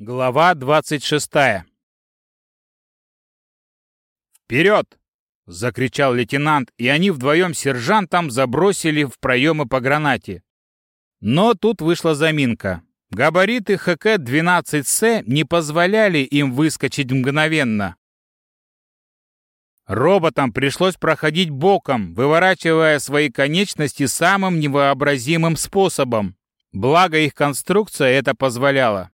Глава 26 «Вперед!» — закричал лейтенант, и они вдвоем с сержантом забросили в проемы по гранате. Но тут вышла заминка. Габариты ХК-12С не позволяли им выскочить мгновенно. Роботам пришлось проходить боком, выворачивая свои конечности самым невообразимым способом. Благо их конструкция это позволяла.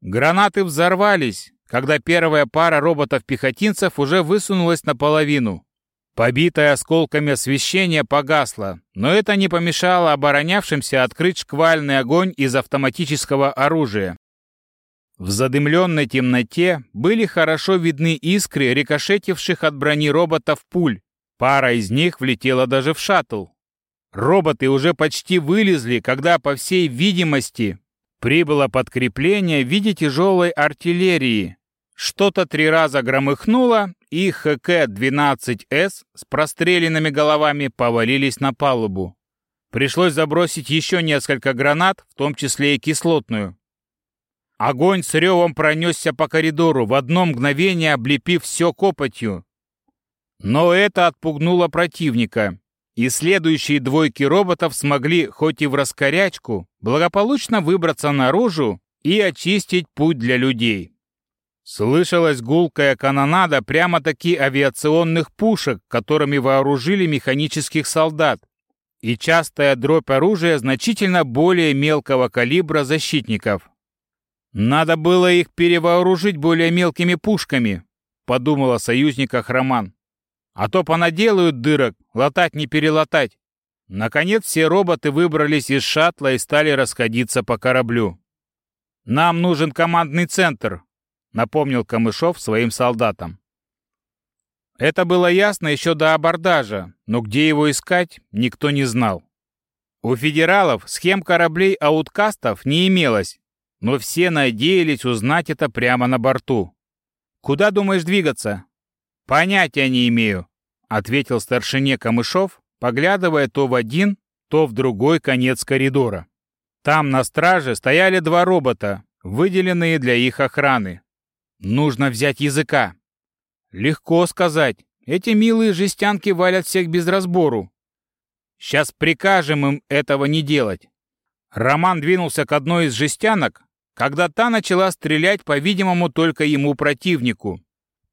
Гранаты взорвались, когда первая пара роботов-пехотинцев уже высунулась наполовину. Побитое осколками освещение погасло, но это не помешало оборонявшимся открыть шквальный огонь из автоматического оружия. В задымленной темноте были хорошо видны искры, рикошетивших от брони роботов пуль. Пара из них влетела даже в шаттл. Роботы уже почти вылезли, когда, по всей видимости, прибыло подкрепление в виде тяжелой артиллерии. Что-то три раза громыхнуло, и ХК-12С с простреленными головами повалились на палубу. Пришлось забросить еще несколько гранат, в том числе и кислотную. Огонь с ревом пронесся по коридору, в одно мгновение облепив все копотью. Но это отпугнуло противника, и следующие двойки роботов смогли, хоть и в раскорячку, благополучно выбраться наружу и очистить путь для людей. Слышалась гулкая канонада прямо-таки авиационных пушек, которыми вооружили механических солдат, и частая дробь оружия значительно более мелкого калибра защитников. «Надо было их перевооружить более мелкими пушками», — подумал о союзниках Роман. «А то понаделают дырок, латать не перелатать». Наконец все роботы выбрались из шаттла и стали расходиться по кораблю. «Нам нужен командный центр», — напомнил Камышов своим солдатам. Это было ясно еще до абордажа, но где его искать, никто не знал. У федералов схем кораблей ауткастов не имелось, но все надеялись узнать это прямо на борту. «Куда думаешь двигаться?» «Понятия не имею», — ответил старшине Камышов, поглядывая то в один, то в другой конец коридора. Там на страже стояли два робота, выделенные для их охраны. Нужно взять языка. Легко сказать. Эти милые жестянки валят всех без разбору. Сейчас прикажем им этого не делать. Роман двинулся к одной из жестянок, когда та начала стрелять, по-видимому, только ему противнику.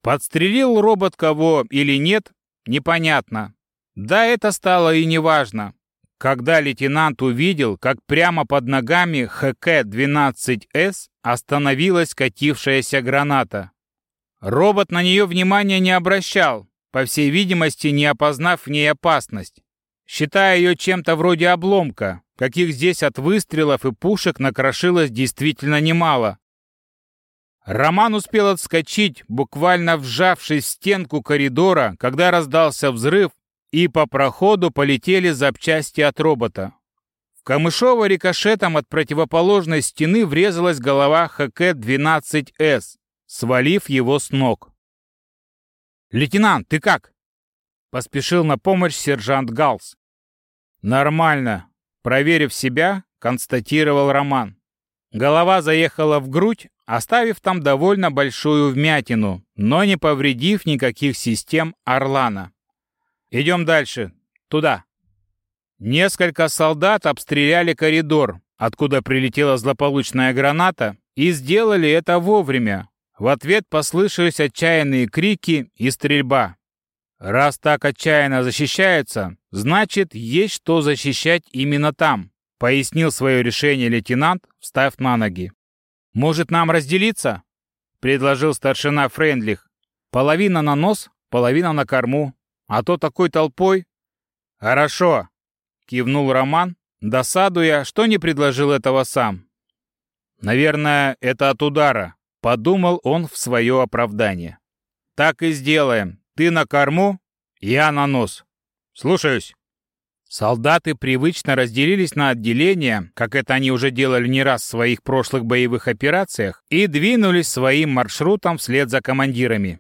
Подстрелил робот кого или нет, непонятно. Да это стало и неважно. Когда лейтенант увидел, как прямо под ногами ХК-12С остановилась катившаяся граната. Робот на нее внимания не обращал, по всей видимости, не опознав в ней опасность, считая ее чем-то вроде обломка, каких здесь от выстрелов и пушек накрошилось действительно немало. Роман успел отскочить, буквально вжавшись в стенку коридора, когда раздался взрыв, и по проходу полетели запчасти от робота. В Камышова рикошетом от противоположной стены врезалась голова ХК-12С, свалив его с ног. «Лейтенант, ты как?» Поспешил на помощь сержант Галс. «Нормально», Проверив себя, констатировал Роман. Голова заехала в грудь, оставив там довольно большую вмятину, но не повредив никаких систем Орлана. Идем дальше. Туда. Несколько солдат обстреляли коридор, откуда прилетела злополучная граната, и сделали это вовремя. В ответ послышались отчаянные крики и стрельба. Раз так отчаянно защищается, значит, есть что защищать именно там, пояснил свое решение лейтенант, встав на ноги. Может, нам разделиться? предложил старшина Френдлих. Половина на нос, половина на корму, а то такой толпой. Хорошо, кивнул Роман, досадуя, что не предложил этого сам. Наверное, это от удара, подумал он в свое оправдание. Так и сделаем. Ты на корму, я на нос. Слушаюсь. Солдаты привычно разделились на отделения, как это они уже делали не раз в своих прошлых боевых операциях, и двинулись своим маршрутом вслед за командирами.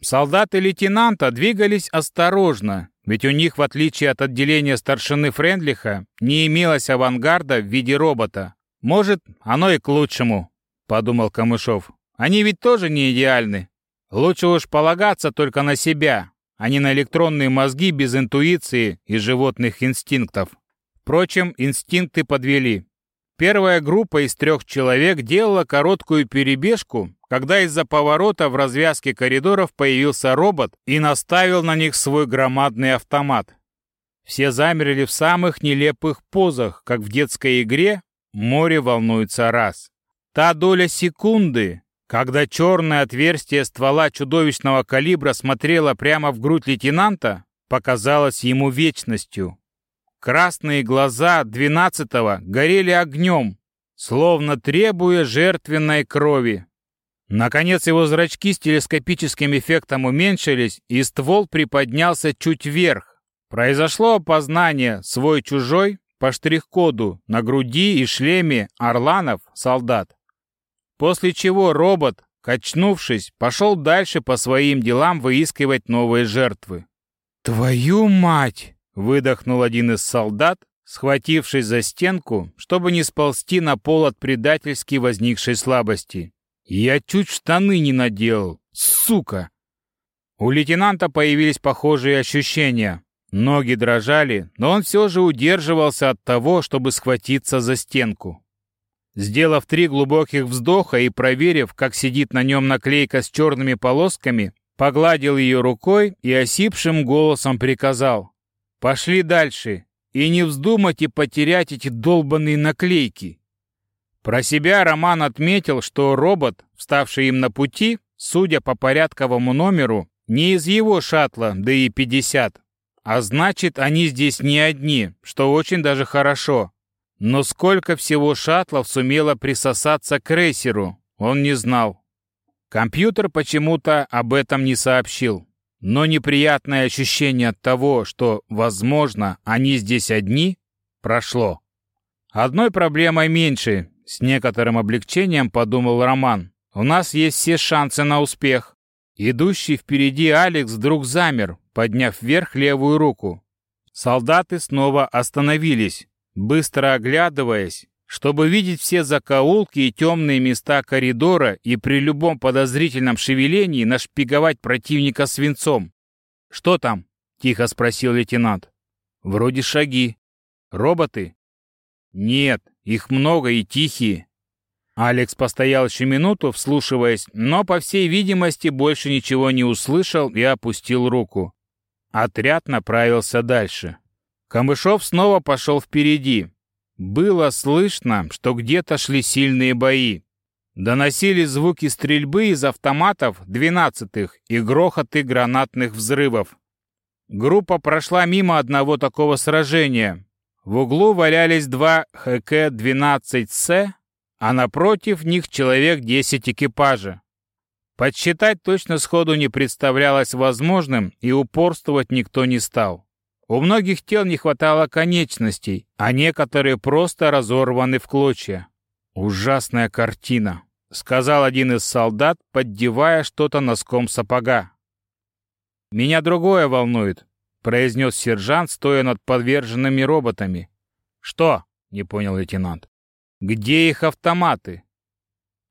Солдаты лейтенанта двигались осторожно, ведь у них, в отличие от отделения старшины Френдлиха, не имелось авангарда в виде робота. Может, оно и к лучшему. подумал Камышов. Они ведь тоже не идеальны. Лучше уж полагаться только на себя, а не на электронные мозги без интуиции и животных инстинктов. Впрочем, инстинкты подвели. Первая группа из трех человек делала короткую перебежку, когда из-за поворота в развязке коридоров появился робот и наставил на них свой громадный автомат. Все замерли в самых нелепых позах, как в детской игре «Море волнуется раз». Та доля секунды, когда черное отверстие ствола чудовищного калибра смотрело прямо в грудь лейтенанта, показалась ему вечностью. Красные глаза двенадцатого горели огнем, словно требуя жертвенной крови. Наконец его зрачки с телескопическим эффектом уменьшились, и ствол приподнялся чуть вверх. Произошло опознание свой-чужой по штрих-коду на груди и шлеме орланов солдат. После чего робот, качнувшись, пошел дальше по своим делам выискивать новые жертвы. «Твою мать!» — выдохнул один из солдат, схватившись за стенку, чтобы не сползти на пол от предательски возникшей слабости. «Я чуть штаны не наделал, сука!» У лейтенанта появились похожие ощущения. Ноги дрожали, но он все же удерживался от того, чтобы схватиться за стенку. Сделав три глубоких вздоха и проверив, как сидит на нем наклейка с черными полосками, погладил ее рукой и осипшим голосом приказал «Пошли дальше и не вздумайте потерять эти долбанные наклейки». Про себя Роман отметил, что робот, вставший им на пути, судя по порядковому номеру, не из его шаттла, да и 50. А значит, они здесь не одни, что очень даже хорошо. Но сколько всего шаттлов сумело присосаться к крейсеру, он не знал. Компьютер почему-то об этом не сообщил. Но неприятное ощущение от того, что, возможно, они здесь одни, прошло. Одной проблемой меньше, с некоторым облегчением подумал Роман. У нас есть все шансы на успех. Идущий впереди Алекс вдруг замер, подняв вверх левую руку. Солдаты снова остановились, быстро оглядываясь, чтобы видеть все закоулки и темные места коридора и при любом подозрительном шевелении нашпиговать противника свинцом. «Что там?» — тихо спросил лейтенант. «Вроде шаги. Роботы?» «Нет, их много и тихие». Алекс постоял еще минуту, вслушиваясь, но, по всей видимости, больше ничего не услышал и опустил руку. Отряд направился дальше. Камышов снова пошел впереди. Было слышно, что где-то шли сильные бои. Доносились звуки стрельбы из автоматов двенадцатых и грохоты гранатных взрывов. Группа прошла мимо одного такого сражения. В углу валялись два ХК-12С, а напротив них человек 10 экипажа. Подсчитать точно сходу не представлялось возможным, и упорствовать никто не стал. У многих тел не хватало конечностей, а некоторые просто разорваны в клочья. «Ужасная картина», — сказал один из солдат, поддевая что-то носком сапога. «Меня другое волнует», — произнес сержант, стоя над подверженными роботами. «Что?» — не понял лейтенант. «Где их автоматы?»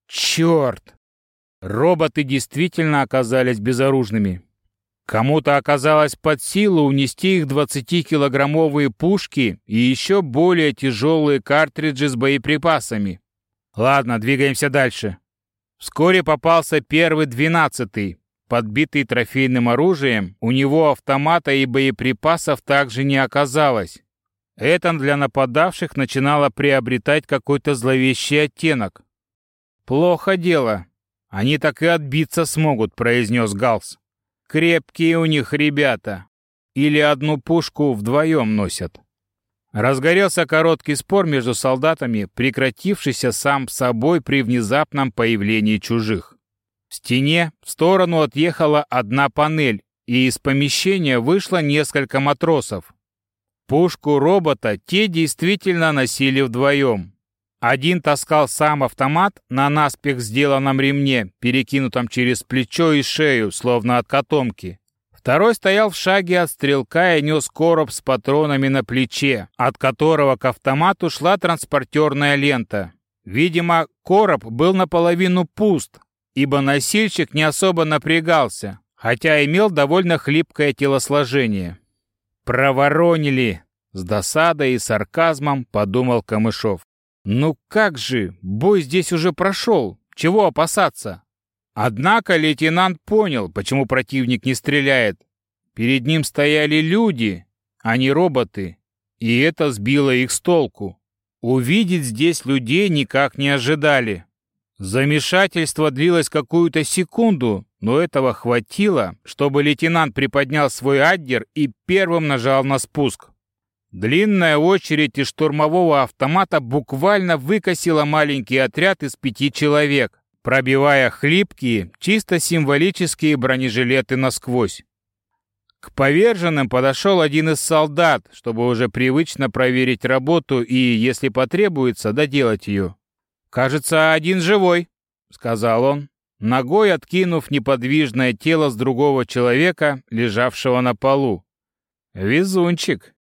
«Черт!» Роботы действительно оказались безоружными. Кому-то оказалось под силу унести их 20-килограммовые пушки и еще более тяжелые картриджи с боеприпасами. Ладно, двигаемся дальше. Вскоре попался первый двенадцатый. Подбитый трофейным оружием, у него автомата и боеприпасов также не оказалось. Это для нападавших начинало приобретать какой-то зловещий оттенок. «Плохо дело. Они так и отбиться смогут», — произнес Галс. Крепкие у них ребята. Или одну пушку вдвоем носят. Разгорелся короткий спор между солдатами, прекратившийся сам собой при внезапном появлении чужих. В стене в сторону отъехала одна панель, и из помещения вышло несколько матросов. Пушку робота те действительно носили вдвоем. Один таскал сам автомат на наспех сделанном ремне, перекинутом через плечо и шею, словно от котомки. Второй стоял в шаге от стрелка и нес короб с патронами на плече, от которого к автомату шла транспортерная лента. Видимо, короб был наполовину пуст, ибо носильщик не особо напрягался, хотя имел довольно хлипкое телосложение. «Проворонили!» — с досадой и сарказмом подумал Камышов. «Ну как же, бой здесь уже прошел, чего опасаться?» Однако лейтенант понял, почему противник не стреляет. Перед ним стояли люди, а не роботы, и это сбило их с толку. Увидеть здесь людей никак не ожидали. Замешательство длилось какую-то секунду, но этого хватило, чтобы лейтенант приподнял свой аддер и первым нажал на спуск. Длинная очередь из штурмового автомата буквально выкосила маленький отряд из пяти человек, пробивая хлипкие, чисто символические бронежилеты насквозь. К поверженным подошел один из солдат, чтобы уже привычно проверить работу и, если потребуется, доделать ее. «Кажется, один живой», — сказал он, ногой откинув неподвижное тело с другого человека, лежавшего на полу. «Везунчик»,